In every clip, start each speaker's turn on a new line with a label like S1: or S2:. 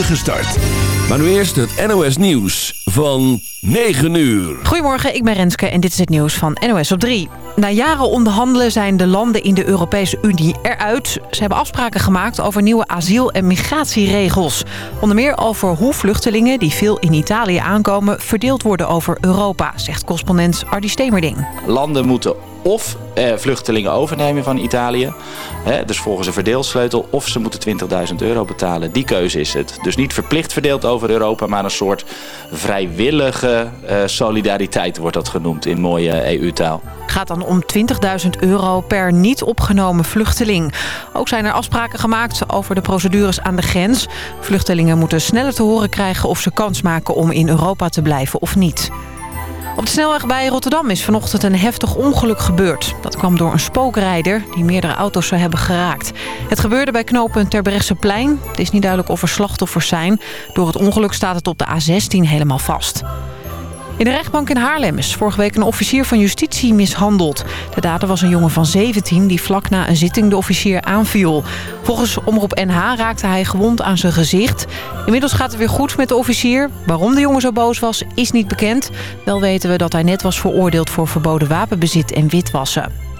S1: start. Maar nu eerst het NOS Nieuws van 9 uur.
S2: Goedemorgen, ik ben Renske en dit is het nieuws van NOS op 3. Na jaren onderhandelen zijn de landen in de Europese Unie eruit. Ze hebben afspraken gemaakt over nieuwe asiel- en migratieregels. Onder meer over hoe vluchtelingen die veel in Italië aankomen... verdeeld worden over Europa, zegt correspondent Ardi Stemerding.
S3: Landen moeten of eh, vluchtelingen overnemen van Italië. Hè, dus volgens een verdeelsleutel. Of ze moeten 20.000 euro betalen. Die keuze is het. Dus niet verplicht verdeeld over Europa. Maar een soort vrijwillige eh, solidariteit wordt dat genoemd in mooie EU-taal.
S2: gaat dan om 20.000 euro per niet opgenomen vluchteling. Ook zijn er afspraken gemaakt over de procedures aan de grens. Vluchtelingen moeten sneller te horen krijgen of ze kans maken om in Europa te blijven of niet. Op de snelweg bij Rotterdam is vanochtend een heftig ongeluk gebeurd. Dat kwam door een spookrijder die meerdere auto's zou hebben geraakt. Het gebeurde bij knooppunt Terbrechtseplein. Het is niet duidelijk of er slachtoffers zijn. Door het ongeluk staat het op de A16 helemaal vast. In de rechtbank in Haarlem is vorige week een officier van justitie mishandeld. De dader was een jongen van 17 die vlak na een zitting de officier aanviel. Volgens Omroep NH raakte hij gewond aan zijn gezicht. Inmiddels gaat het weer goed met de officier. Waarom de jongen zo boos was, is niet bekend. Wel weten we dat hij net was veroordeeld voor verboden wapenbezit en witwassen.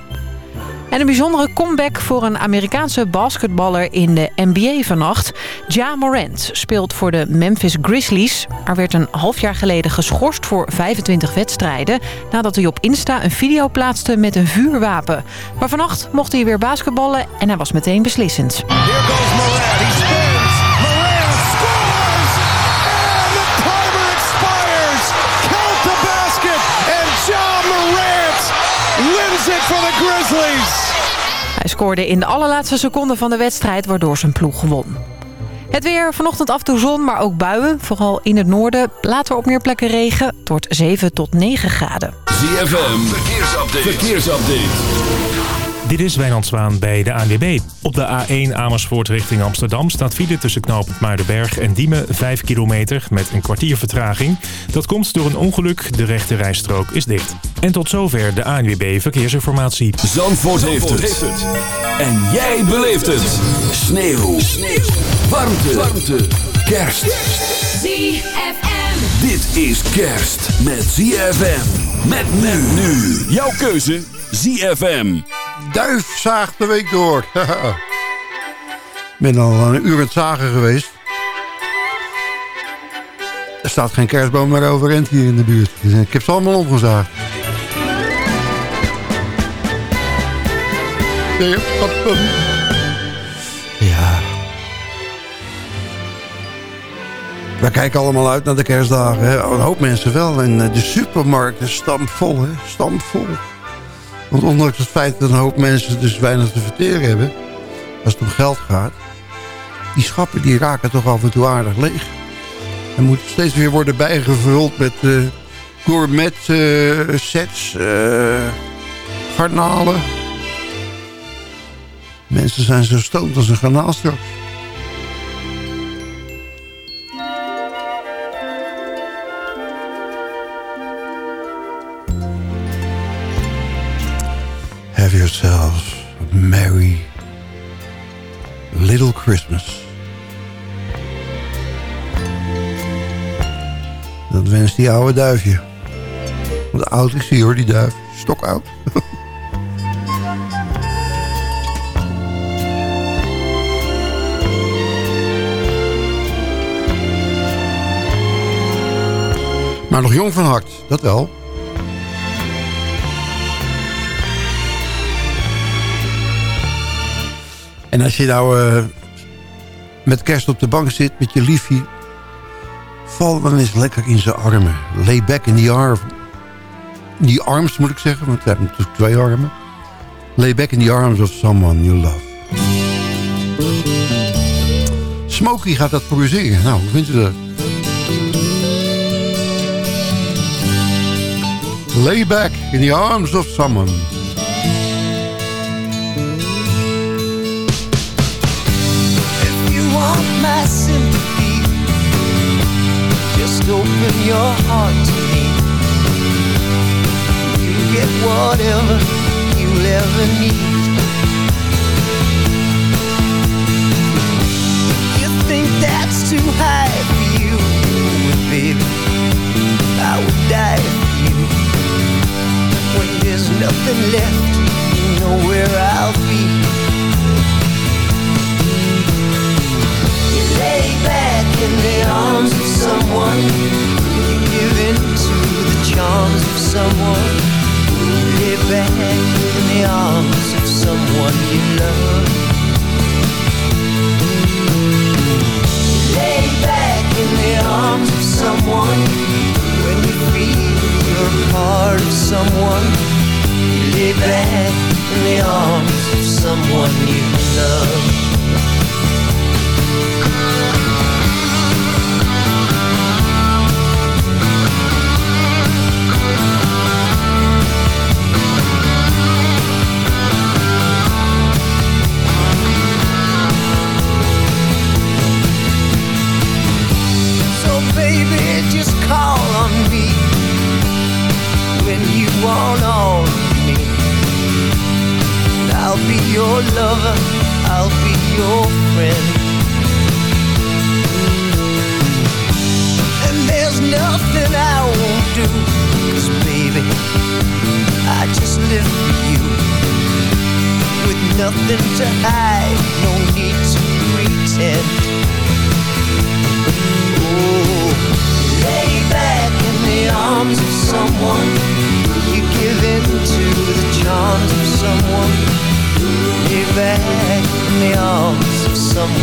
S2: En een bijzondere comeback voor een Amerikaanse basketballer in de NBA vannacht. Ja Morant speelt voor de Memphis Grizzlies. Er werd een half jaar geleden geschorst voor 25 wedstrijden... nadat hij op Insta een video plaatste met een vuurwapen. Maar vannacht mocht hij weer basketballen en hij was meteen beslissend.
S4: Morant wins it for the Grizzlies.
S2: Hij scoorde in de allerlaatste seconde van de wedstrijd, waardoor zijn ploeg won. Het weer, vanochtend af en toe zon, maar ook buien. Vooral in het noorden. Later op meer plekken regen. Het wordt 7 tot 9 graden.
S1: ZFM, verkeersupdate. verkeersupdate.
S5: Dit is Wijnand Zwaan bij de ANWB. Op de A1 Amersfoort richting Amsterdam staat file tussen knooppunt Muidenberg en Diemen 5 kilometer met een kwartier vertraging. Dat komt door een ongeluk, de rechte rijstrook is dicht. En tot zover de ANWB Verkeersinformatie.
S1: Zandvoort, heeft, het. En jij beleeft het. Sneeuw. Sneeuw. Warmte. Warmte. Kerst.
S6: ZFM.
S1: Dit is kerst met ZFM. Met men nu. Jouw keuze ZFM.
S7: Duif zaagt de week door. Ik ben al een uur het zagen geweest. Er staat geen kerstboom meer overeind hier in de buurt. Ik heb ze allemaal omgezaagd. Ja. We kijken allemaal uit naar de kerstdagen. Hè? Een hoop mensen wel. En eh, de supermarkten stampvol. Hè? Stampvol. Want ondanks het feit dat een hoop mensen dus weinig te verteren hebben... als het om geld gaat... die schappen die raken toch af en toe aardig leeg. Er moet steeds weer worden bijgevuld met eh, gourmet eh, sets, eh, garnalen. Mensen zijn zo stoot als een garnaal. Yourselves a merry little Christmas. Dat wenst die oude duifje. Want oud is die hoor, die duif. Stok oud. maar nog jong van hart, dat wel. En als je nou eh, met kerst op de bank zit met je liefje... val dan eens lekker in zijn armen. Lay back in the arm. Die arms moet ik zeggen, want we hebben natuurlijk twee armen. Lay back in the arms of someone you love. Smokey gaat dat zingen. Nou, hoe vindt u dat? Lay back in the arms of someone.
S8: Just open your heart to me. You get whatever you ever need. You think that's too high for you, baby, I would die for you. When there's nothing left, you know where I'll be. You lay back in the arms of someone, you give in to the charms of someone. You lay back in the arms of someone you love. Lay back in the arms of someone when you feel you're part of someone. You lay back in the arms of someone you love.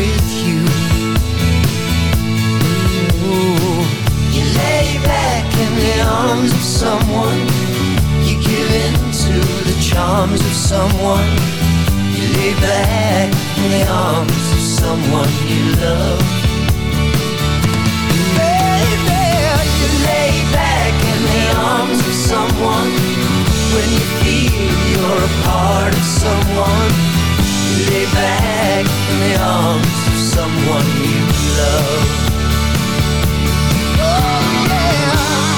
S8: You. Lay back in the arms of someone. You give in to the charms of someone. You lay back in the arms of someone you love. Baby, you lay back in the arms of someone when you feel you're a part of someone. You lay back the arms of someone you love. Oh, yeah.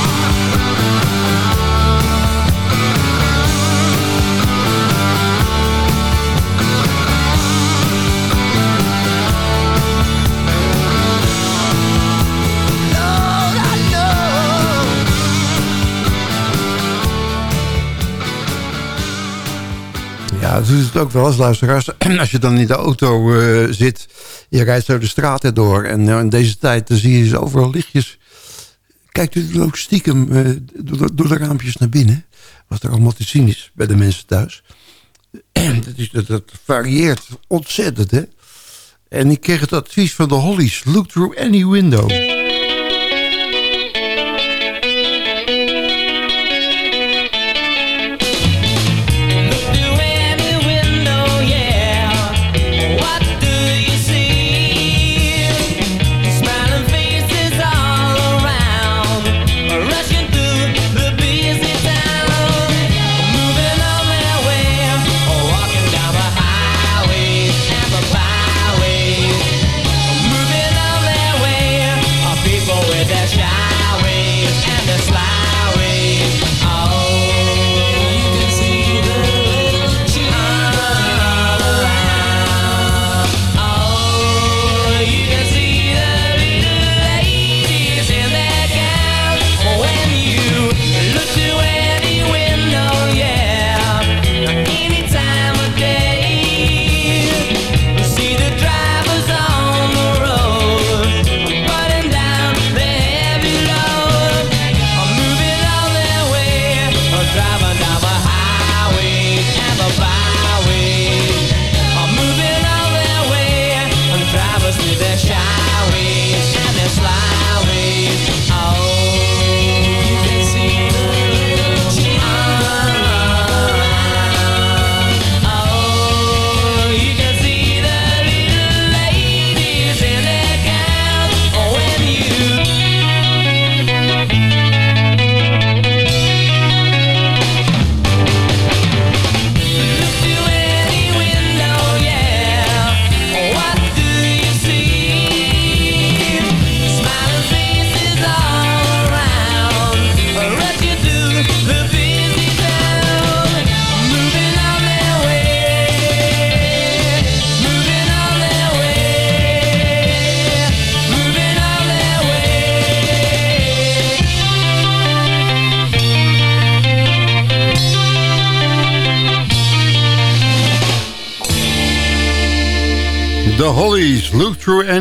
S7: Ja, dat is het ook wel eens, luisteraars. Als je dan in de auto eh, zit, je rijdt zo de straat door. En eh, in deze tijd dan zie je ze overal lichtjes. Kijkt u ook stiekem eh, door, de- door de raampjes naar binnen. Wat er allemaal te zien is bij de mensen thuis. dat, is, dat, dat varieert ontzettend, hè. En ik kreeg het advies van de Hollies. Look through any window.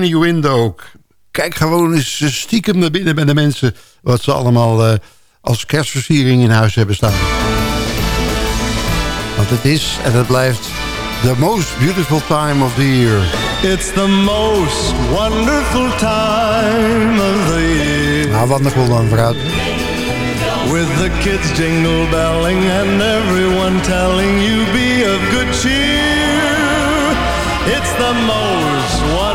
S6: Any window.
S7: Kijk gewoon eens eh, stiekem naar binnen bij de mensen... wat ze allemaal eh, als kerstversiering in huis hebben staan. Want het is en het blijft... The most beautiful time of the year.
S9: It's the most wonderful time of the year.
S7: Nou, wel dan vooruit.
S9: With the kids jingle belling and everyone telling you be of good cheer. It's the most wonderful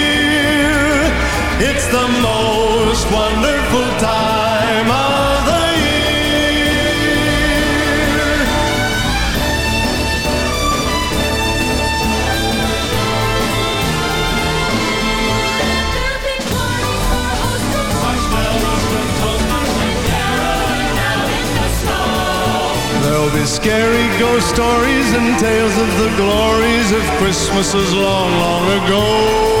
S9: It's the most wonderful time of the year. There'll be scary ghost stories and tales of the glories of Christmases long, long ago.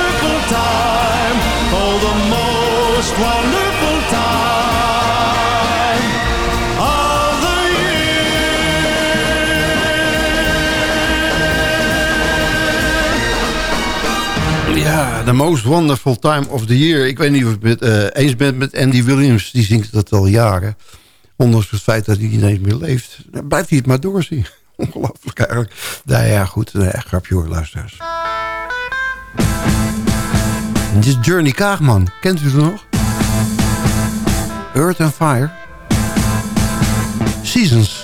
S9: The Most Wonderful Time of the
S7: Year. Ik weet niet of ik het eh, eens ben met Andy Williams. Die zingt dat al jaren. Ondanks het feit dat hij niet eens meer leeft. Dan blijft hij het maar doorzingen. Ongelooflijk eigenlijk. Nou ja, goed. Echt grapje hoor, luisteraars. Dit is Journey Kaagman. Kent u het nog? Earth and Fire. Seasons.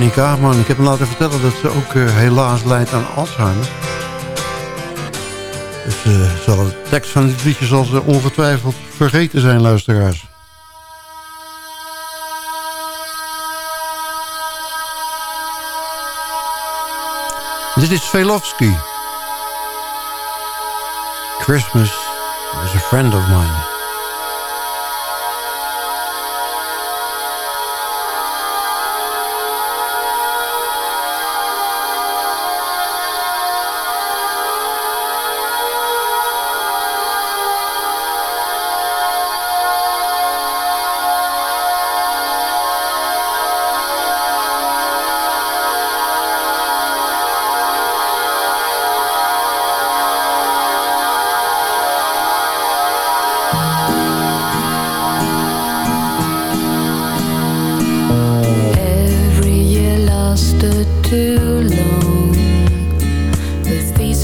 S7: Ik heb me laten vertellen dat ze ook eh, helaas lijdt aan Alzheimer. Dus eh, zal de tekst van dit liedje zal ze ongetwijfeld vergeten zijn, luisteraars. Dit is Velofsky. Christmas was a friend of mine.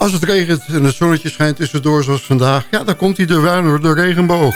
S8: Als het regent en het zonnetje schijnt tussendoor zoals vandaag... ja, dan komt hij door de regenboog.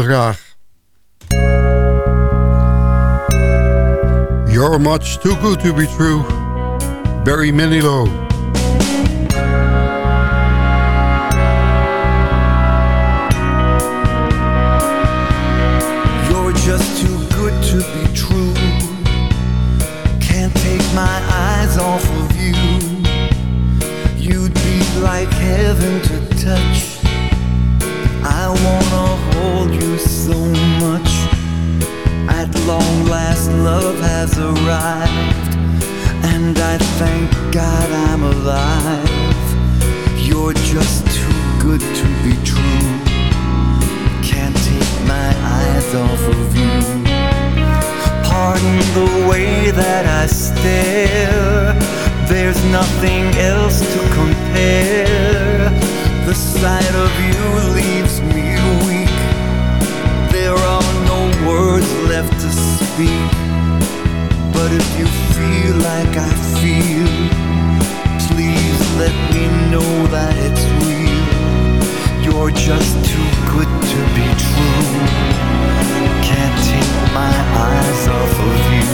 S8: We graag. You're much too good to be true. Barry Manilow.
S10: Long last, love has arrived. And I thank God I'm alive. You're just too good to be true. Can't take my eyes off of you. Pardon the way that I stare. There's nothing else to compare. The sight of you leaves me weak. Left to speak. But if you feel like I feel, please let me know that it's real. You're just too good to be true. Can't take my eyes off of you.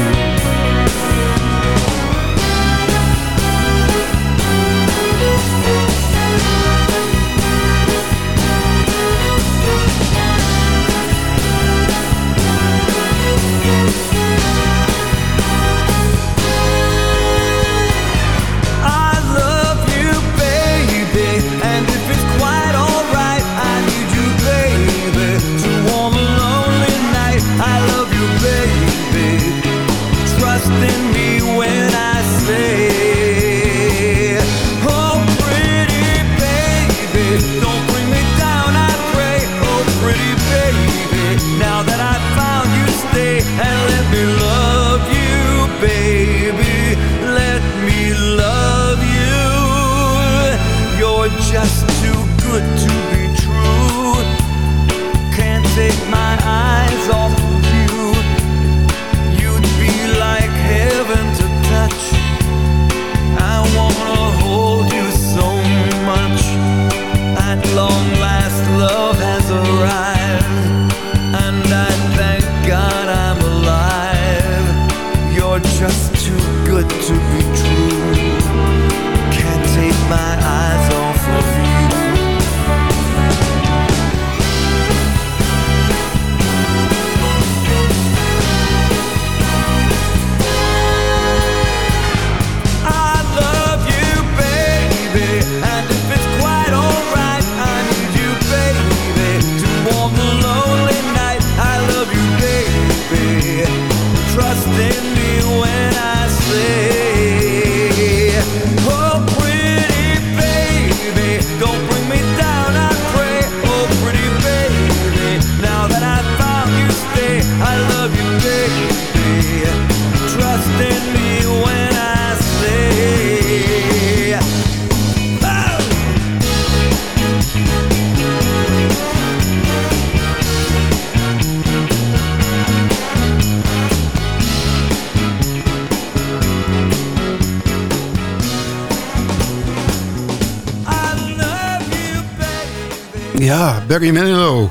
S7: Barry Manilow.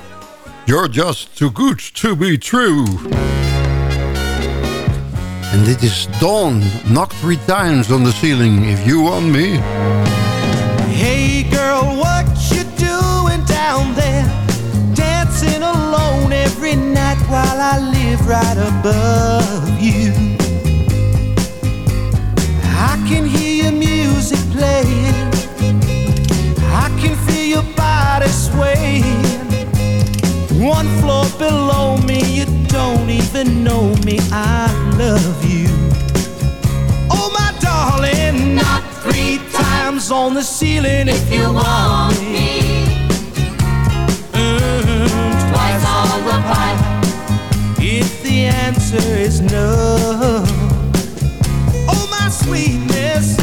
S7: You're just too good to be true. And dit is Dawn. Knock three times on the ceiling if you want me.
S11: Hey girl, what you doing down there? Dancing alone every night while I live right above you. I can hear your music playing. One floor below me, you don't even know me. I love you. Oh, my darling, not three times on the ceiling if you want me. Mm, twice on the pipe if the answer is no. Oh, my sweetness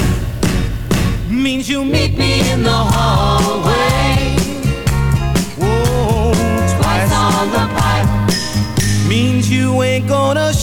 S11: means you meet me in the hallway.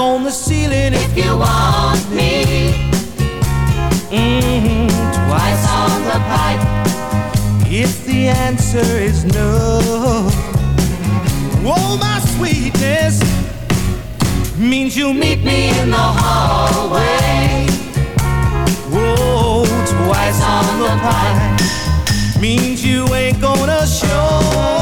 S11: on the ceiling if you want me. Mm, twice on the pipe if the answer is no. Oh, my sweetness means you'll meet me in the hallway. Whoa, twice on the pipe means you ain't gonna show.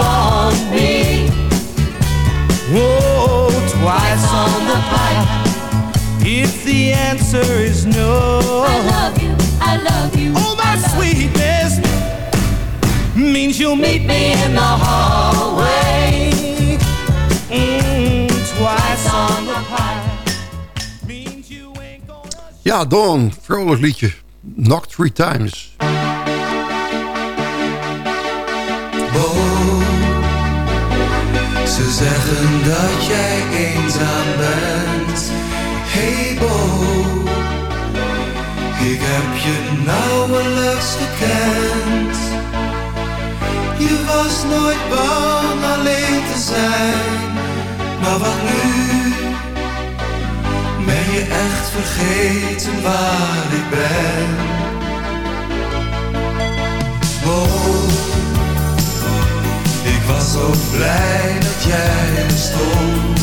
S11: Want me. Whoa, twice on the pipe. If the answer is no, I love you, I love you. Oh, my sweetness means you'll meet me in the hallway. Mm, twice on the pipe means you ain't gonna.
S7: Ja, Dawn. Vrolijk liedje. Knock three times.
S12: Zeggen dat jij eenzaam bent. Hey Bo, ik heb je nauwelijks gekend. Je was nooit bang alleen te zijn. Maar wat nu? Ben je echt vergeten waar ik ben? Was zo blij dat jij stond,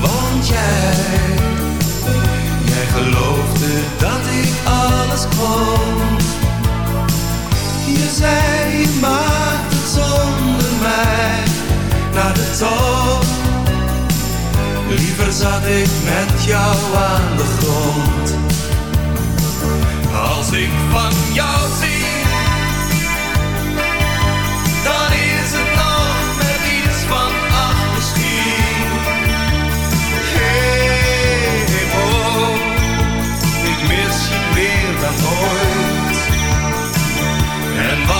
S12: want jij, jij geloofde dat ik alles kon. Je zei je maakt zonder mij naar de top. Liever zat ik met jou aan de grond. Als ik van jou zie
S13: the
S12: voice. And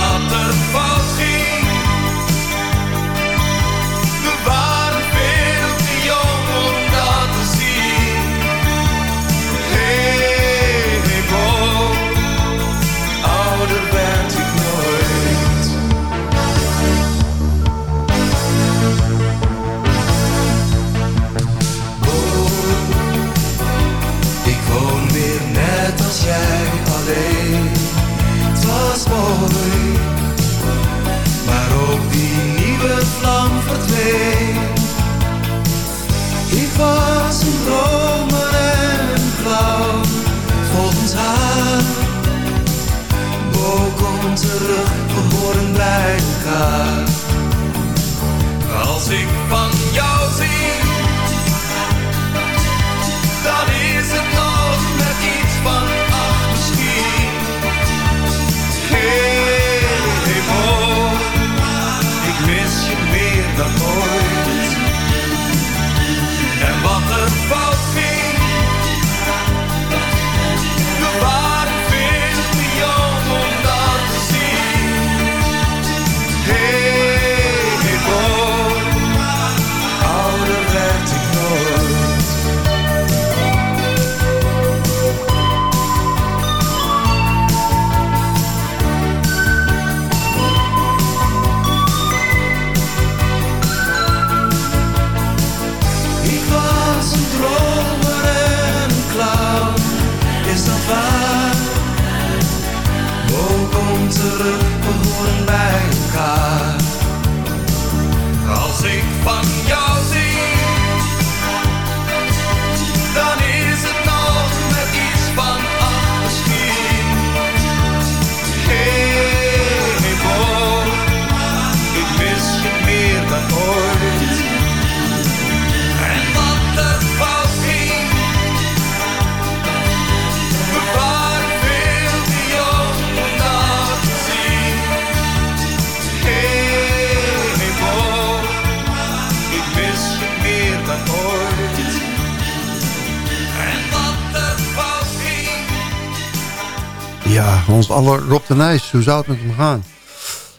S12: Aller Rob de Nijs, hoe zou het met hem gaan?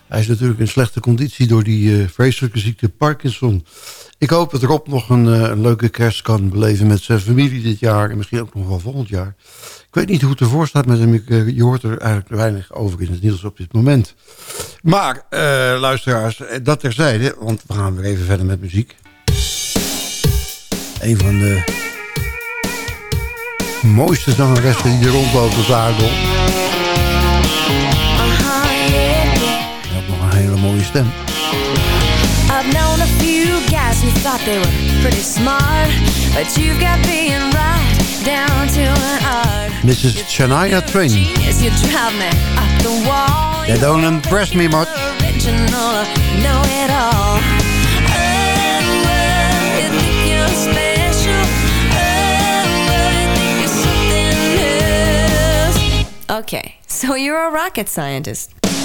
S12: Hij is natuurlijk in slechte conditie door die eh, vreselijke ziekte Parkinson. Ik hoop dat Rob nog een, eh, een leuke kerst kan beleven met zijn familie dit jaar... en misschien ook nog wel volgend jaar. Ik weet niet hoe het ervoor staat met hem. Eh, je hoort er eigenlijk weinig over in het nieuws op dit moment. Maar, luisteraars, dat terzijde, want we gaan weer even verder met muziek. Een van de mooiste zangeressen die er rondloopt op de mooie stem.
S14: I've known a few guys who thought they were pretty smart, but you've got being right down to an art.
S12: Mrs. Shania Twain.
S14: You drive me up the wall.
S12: They don't impress me much.
S14: Original, know it all. Well, you think you're special. Well, you think you're something else. Okay, so you're a rocket scientist.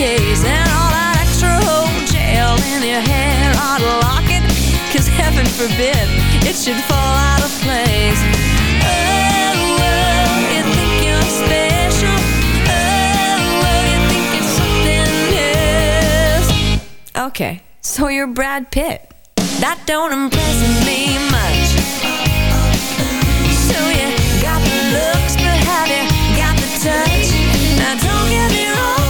S14: And all that extra in your hair lock it, cause heaven forbid it should fall out of place. Oh. Oh. Okay, so you're Brad Pitt. That don't impress me much. So you got the looks, but have you got the touch? Now don't get me wrong,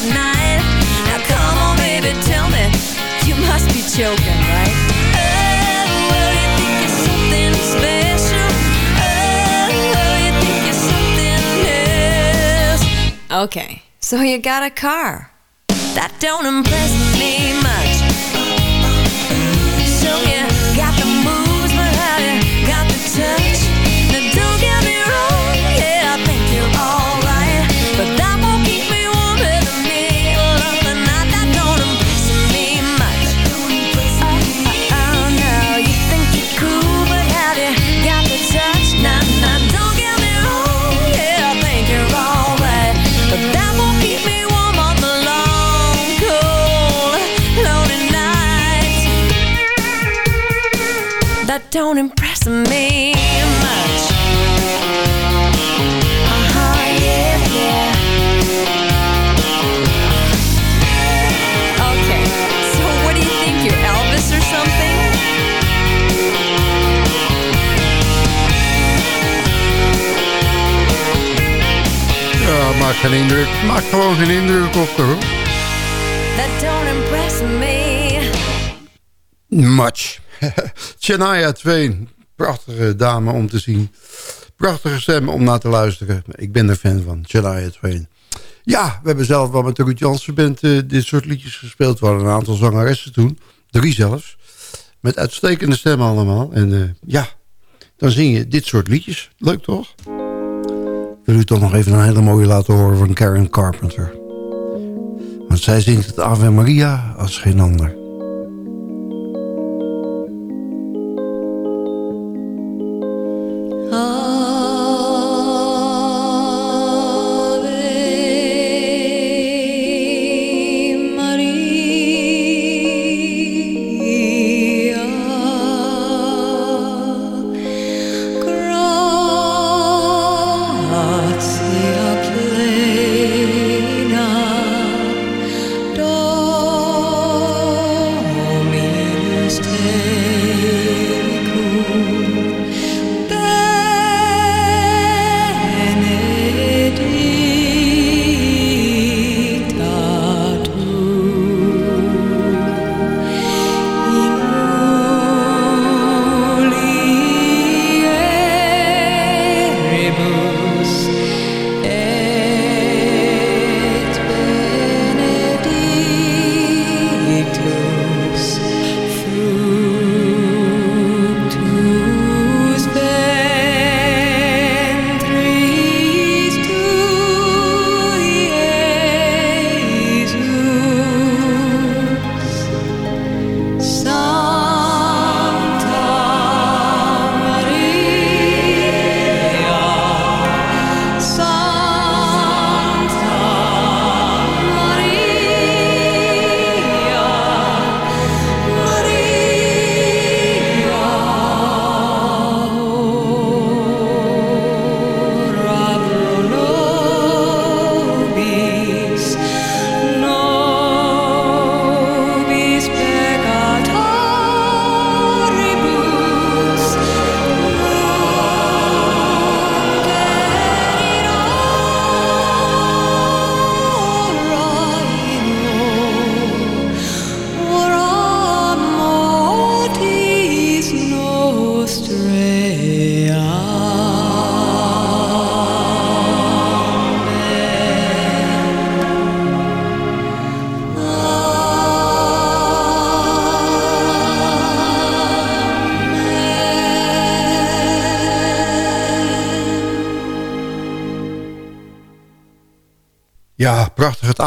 S14: Goodnight. Now come on, baby, tell me you must be joking, right? Okay, so you got a car. That don't impress me much.
S7: Geen indruk. Maakt gewoon geen indruk op haar. hoor.
S14: That don't impress me.
S7: Much. Shania Twain. Prachtige dame om te zien. Prachtige stem om naar te luisteren. Ik ben er fan van. Shania Twain. Ja, we hebben zelf wel met de Ruud Jansen Band eh, dit soort liedjes gespeeld. We hadden een aantal zangeressen toen. Drie zelfs. Met uitstekende stemmen allemaal. En eh, ja, dan zing je dit soort liedjes. Leuk toch? U toch nog even een hele mooie laten horen van Karen Carpenter. Want zij zingt het Ave Maria als geen ander.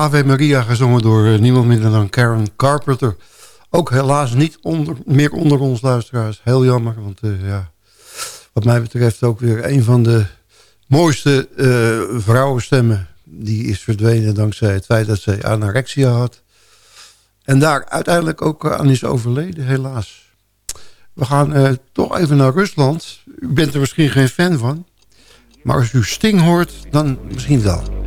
S15: Ave Maria
S7: gezongen door eh, niemand minder dan Karen Carpenter. Ook helaas niet onder, meer onder ons luisteraars. Heel jammer, want eh, ja, wat mij betreft ook weer een van de mooiste eh, vrouwenstemmen. Die is verdwenen dankzij het feit dat zij anorexia had. En daar uiteindelijk ook aan is overleden, helaas. We gaan toch even naar Rusland. U bent er misschien geen fan van. Maar als u Sting hoort, dan misschien wel.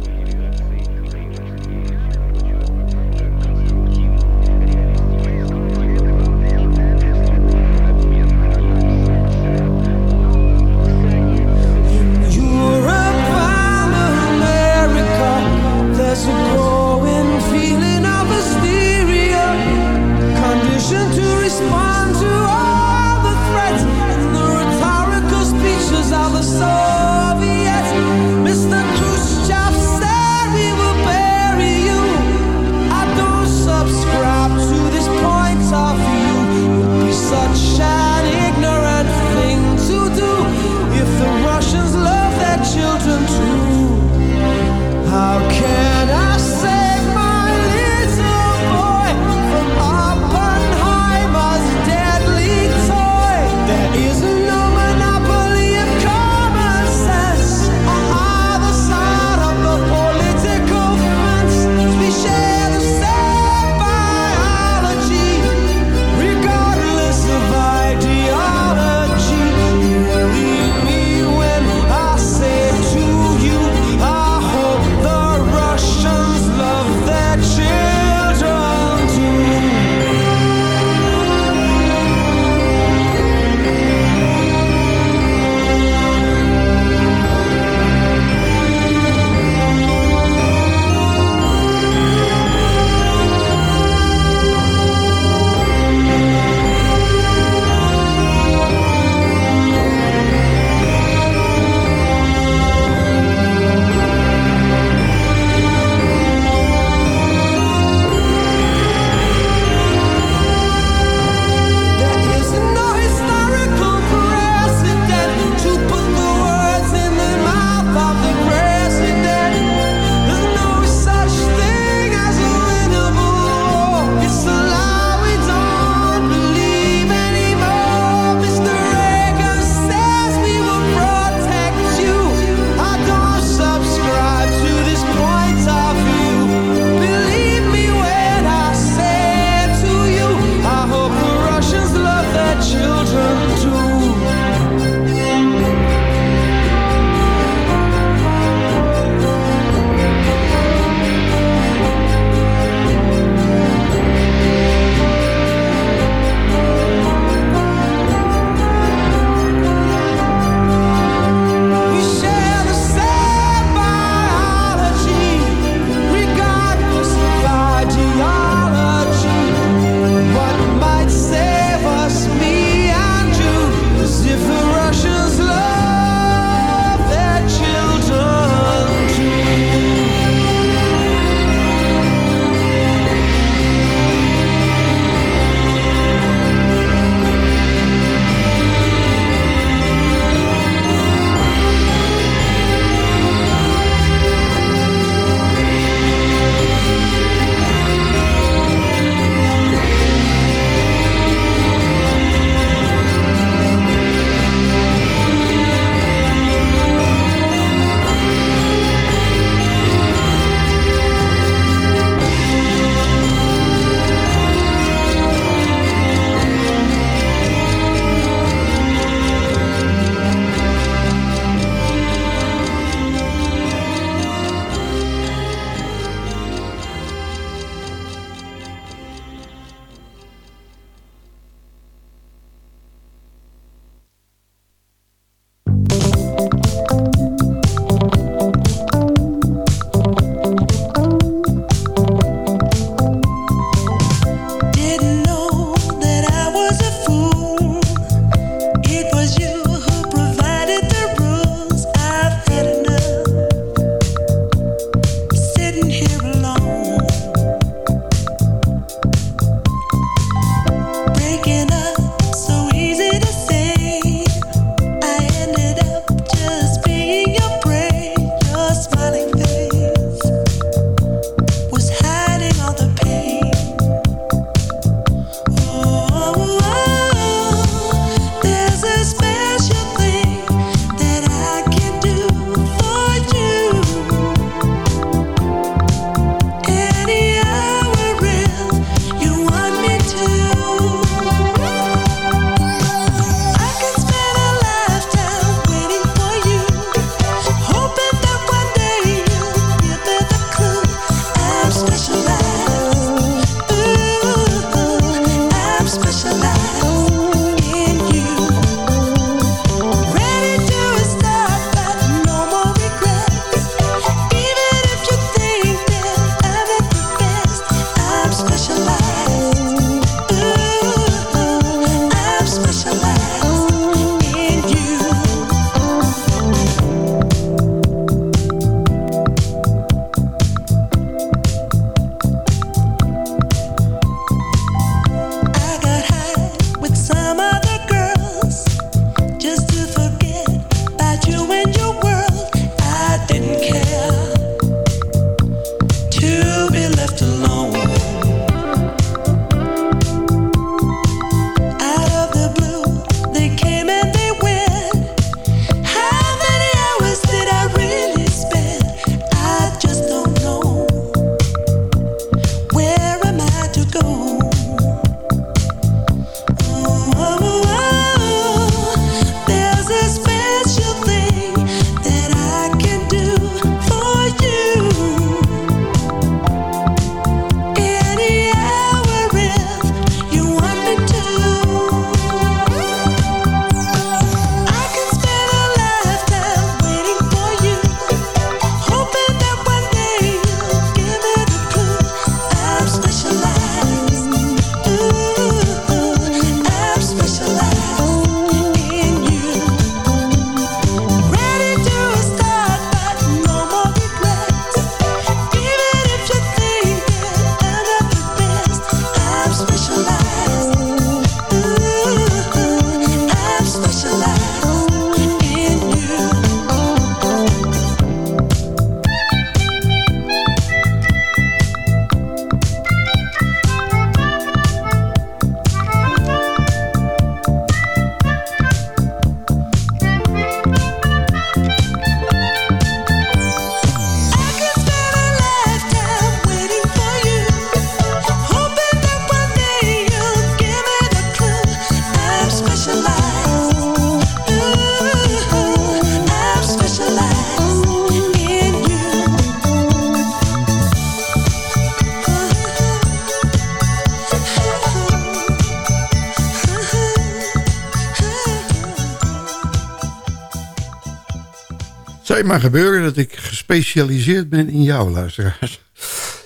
S7: Maar gebeuren dat ik gespecialiseerd ben in jou, luisteraars.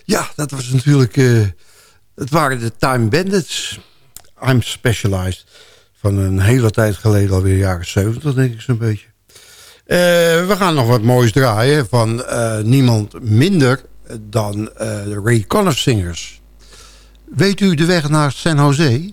S7: Ja, dat was natuurlijk... eh, het waren de Time Bandits. I'm Specialized. Van een hele tijd geleden, alweer jaren 70 denk ik zo'n beetje. Eh, we gaan nog wat moois draaien van eh, niemand minder dan de Ray Conniff Singers. Weet u de weg naar San Jose?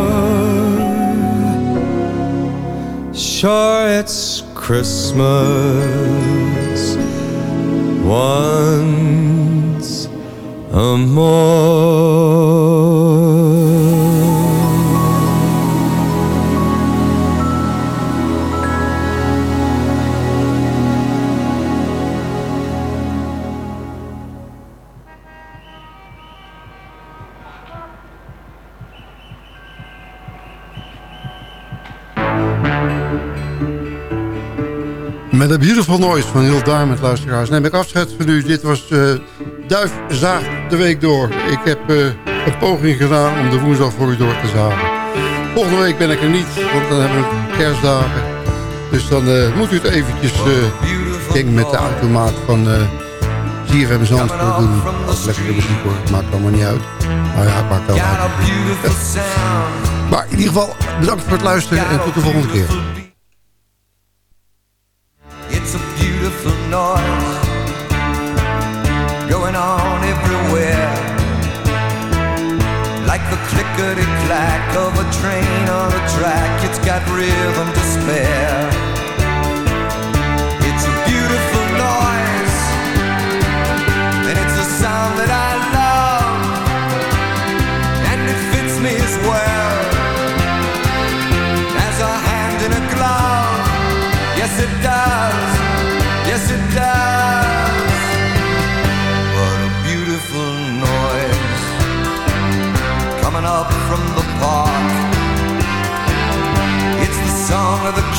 S9: Sure, it's Christmas once a more.
S7: Met een Beautiful Noise van Neil Diamond, luisteraars. Neem ik afscheid van u. Dit was uh, Duif zaagt de week door. Ik heb uh, een poging gedaan om de woensdag voor u door te zagen. Volgende week ben ik er niet, want dan hebben we kerstdagen. Dus dan uh, moet u het eventjes uh, met de automaat van ZFM Zandvoort doen. Dat is lekkere muziek hoor, maakt allemaal niet uit. Nou ja, het maakt wel uit. Maar in ieder geval, bedankt voor het luisteren en tot de volgende keer.
S12: rhythm despair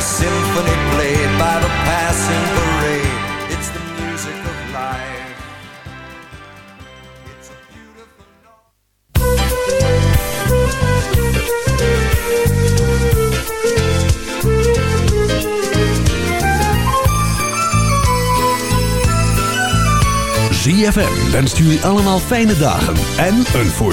S12: symphony played by the passing parade. It's the music of life. It's a beautiful
S1: ZFM wenst jullie allemaal fijne dagen en een voorspoedig